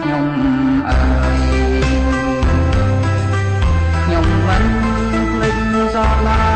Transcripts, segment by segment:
ខ្ញុំអើយខ្ញុំមិនភ្លេចស្រឡាញ់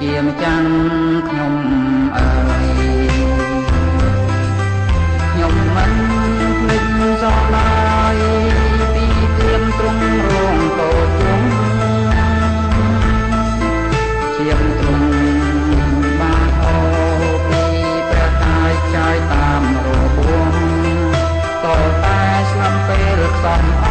ជាម្ចាំងខ្ញុំអើយខ្ញុំមិនភ្លេចសោះឡើយពីគៀមទ្រង់រងតូចទ្រង់ជាមទ្រង់បានអោពីព្រះកាយចាយតាមរបួងតតែស្លាប់ពេលខ្សំអ